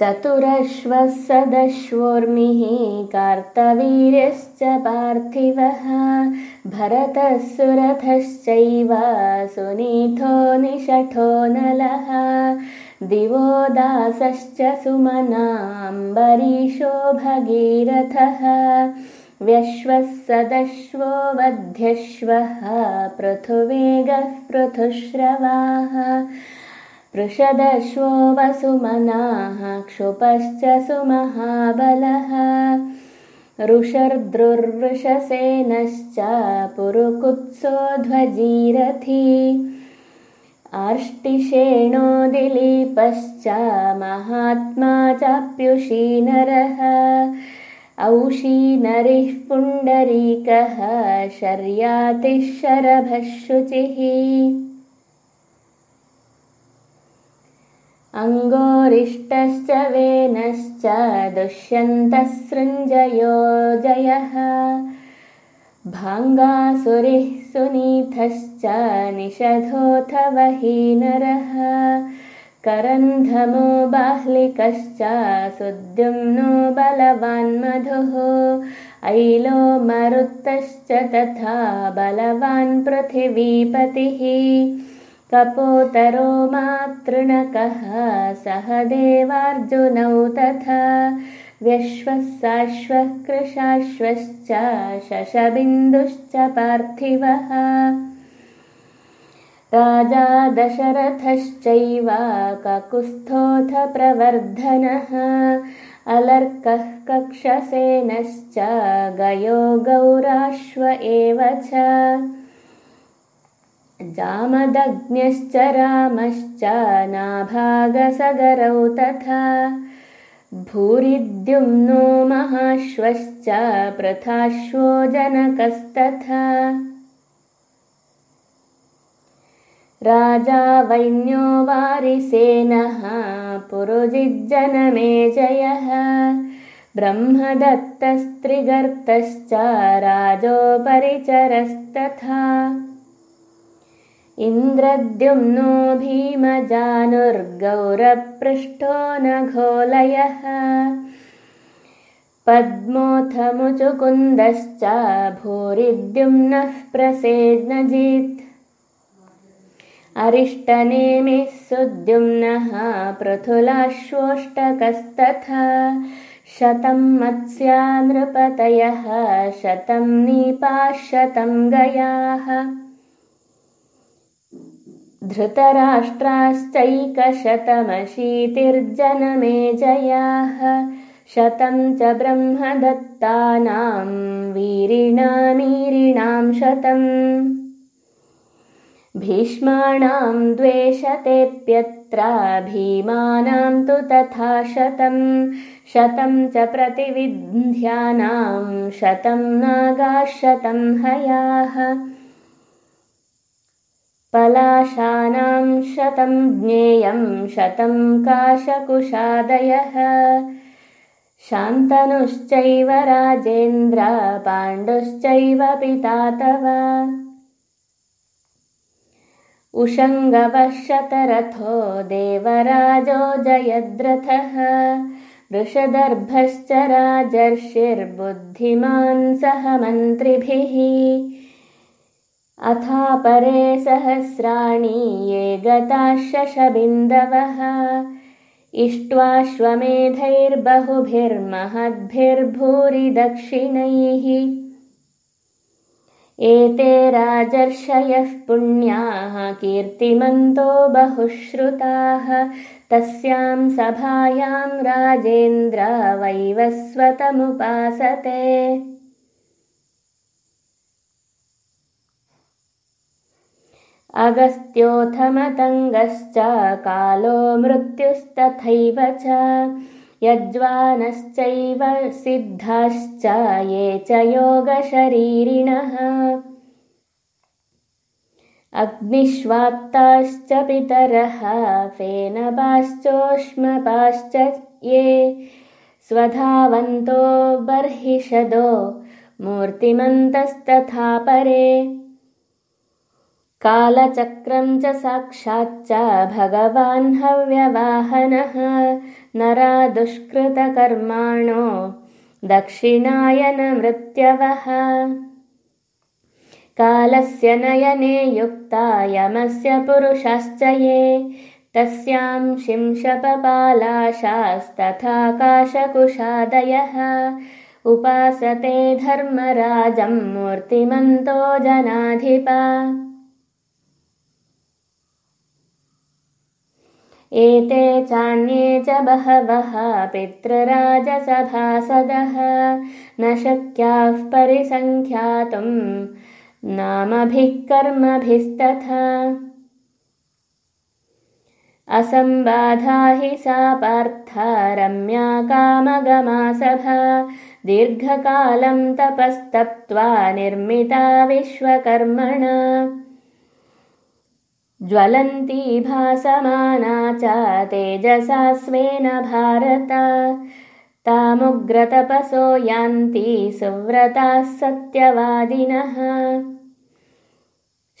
चतुरश्वः सदश्वोर्मिः कार्तवीर्यश्च पार्थिवः भरतः सुरथश्चैव सुनीथो निषठो नलः दिवो दासश्च सुमनाम्बरीशो भगीरथः व्यश्वः सदश्वो वध्यश्वः पृथुवेगः पृथुश्रवाः पृषदश्वो वसुमनाः क्षुपश्च सुमहाबलः। ऋषर्द्रुर्वृषसेनश्च पुरुकुत्सो ध्वजीरथी। आर्ष्टिशेणो दिलीपश्च महात्मा चाप्युषीनरः औषीनरिः पुण्डरीकः शर्यातिः शरभः शुचिः अङ्गोरिष्टश्च वेनश्च दुष्यन्तः सृञ्जयो जयः। भाङ्गासुरिः सुनीथश्च निषधोऽथ वहीनरः करन्धमो बाह्लिकश्च सुद्युम्नो बलवान्मधुः ऐलो मरुत्तश्च तथा बलवान् पृथिवीपतिः कपोतरो मातृणकः सह देवार्जुनौ तथा व्यश्वः साश्वः कृशाश्वश्च शशबिन्दुश्च पार्थिवः। राजा दशरथश्चैव ककुस्थोऽथ प्रवर्धनः अलर्कः कक्षसेनश्च गयो गौराश्व एव च जामदग्न्यश्च रामश्च नाभागसगरौ तथा भूरिद्युम्नो महाश्वश्च पृथाश्वो जनकस्तथा। राजा वैन्यो वारिसेनः पुरुजिज्जनमे जयः ब्रह्मदत्तस्त्रिगर्तश्च राजोपरिचरस्तथा इन्द्रद्युम्नो भीमजानुर्गौरपृष्ठो नघोलयः। पद्मोऽथमुचुकुन्दश्च भूरिद्युम्नः प्रसेनजित् अरिष्टनेमिः सुद्युम्नः पृथुलाश्वोष्टकस्तथा। शतं मत्स्या नृपतयः शतं नीपाः शतं गयाः धृतराष्ट्राश्चैकशतमशीतिर्जनमे जयाः शतं च ब्रह्मदत्तानां वीरिणामीरिणां शतम्। भीष्माणां द्वेषतेऽप्यत्र भीमानां तु तथा शतं शतं च प्रतिविन्ध्यानां शतं नागाः शतं हयाः पलाशानां शतं ज्ञेयं शतं काशकुशादयः। शान्तनुश्चैव राजेन्द्र पाण्डुश्चैव पिता तव। उषङ्गवः शतरथो देवराजो जयद्रथः। वृषदर्भश्च राजर्षिर्बुद्धिमान् सह मन्त्रिभिः अथापरे सहस्राणि ये गताः शशबिन्दवः इष्ट्वाश्वमेधैर्बहुभिर्महद्भिर्भूरि दक्षिणैः एते राजर्षयः पुण्याः कीर्तिमन्तो बहुश्रुताः। तस्यां सभायां राजेन्द्र वैवस्वतमुपासते अगस्त्योऽथमतङ्गश्च कालो मृत्युस्तथैव च यज्वानश्चैव सिद्धाश्च ये च योगशरीरिणः। अग्निष्वात्ताश्च पितरः फेनपाश्चोष्मपाश्च ये स्वधावन्तो बर्हिषदो मूर्तिमन्तस्तथा परे कालचक्रं च साक्षाच्च भगवान् हव्यवाहनः नरा दुष्कृतकर्माणो दक्षिणायनमृत्यवः। कालस्य नयने युक्ता यमस्य पुरुषश्च ये तस्यां शिंशपपालाशास्तथाकाशकुशादयः उपासते धर्मराजं मूर्तिमन्तो जनाधिपा एते चान्ये च बहवः पितृराजसभासदः। न शक्याः परिसङ्ख्यातुम् नामभिः कर्मभिस्तथा असम्बाधा हि सा पार्था रम्या कामगमासभा दीर्घकालं तपस्तप्त्वा निर्मिता विश्वकर्मणा ज्वलन्ती भासमाना च तेजसा स्वेन भारत। तामुग्रतपसो यान्ति सुव्रताः सत्यवादिनः।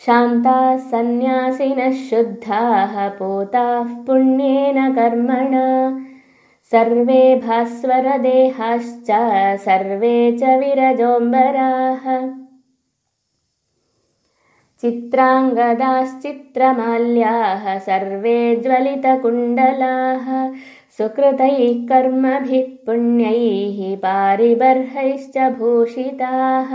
शान्ताः सन्न्यासिनः शुद्धाः पूताः पुण्येन कर्मणा। सर्वे भास्वरदेहाश्च सर्वे च विरजोम्बराः चित्राङ्गदाश्चित्रमाल्याः सर्वे ज्वलितकुण्डलाः सुकृतैः कर्मभिः पुण्यैः पारिबर्हैश्च भूषिताः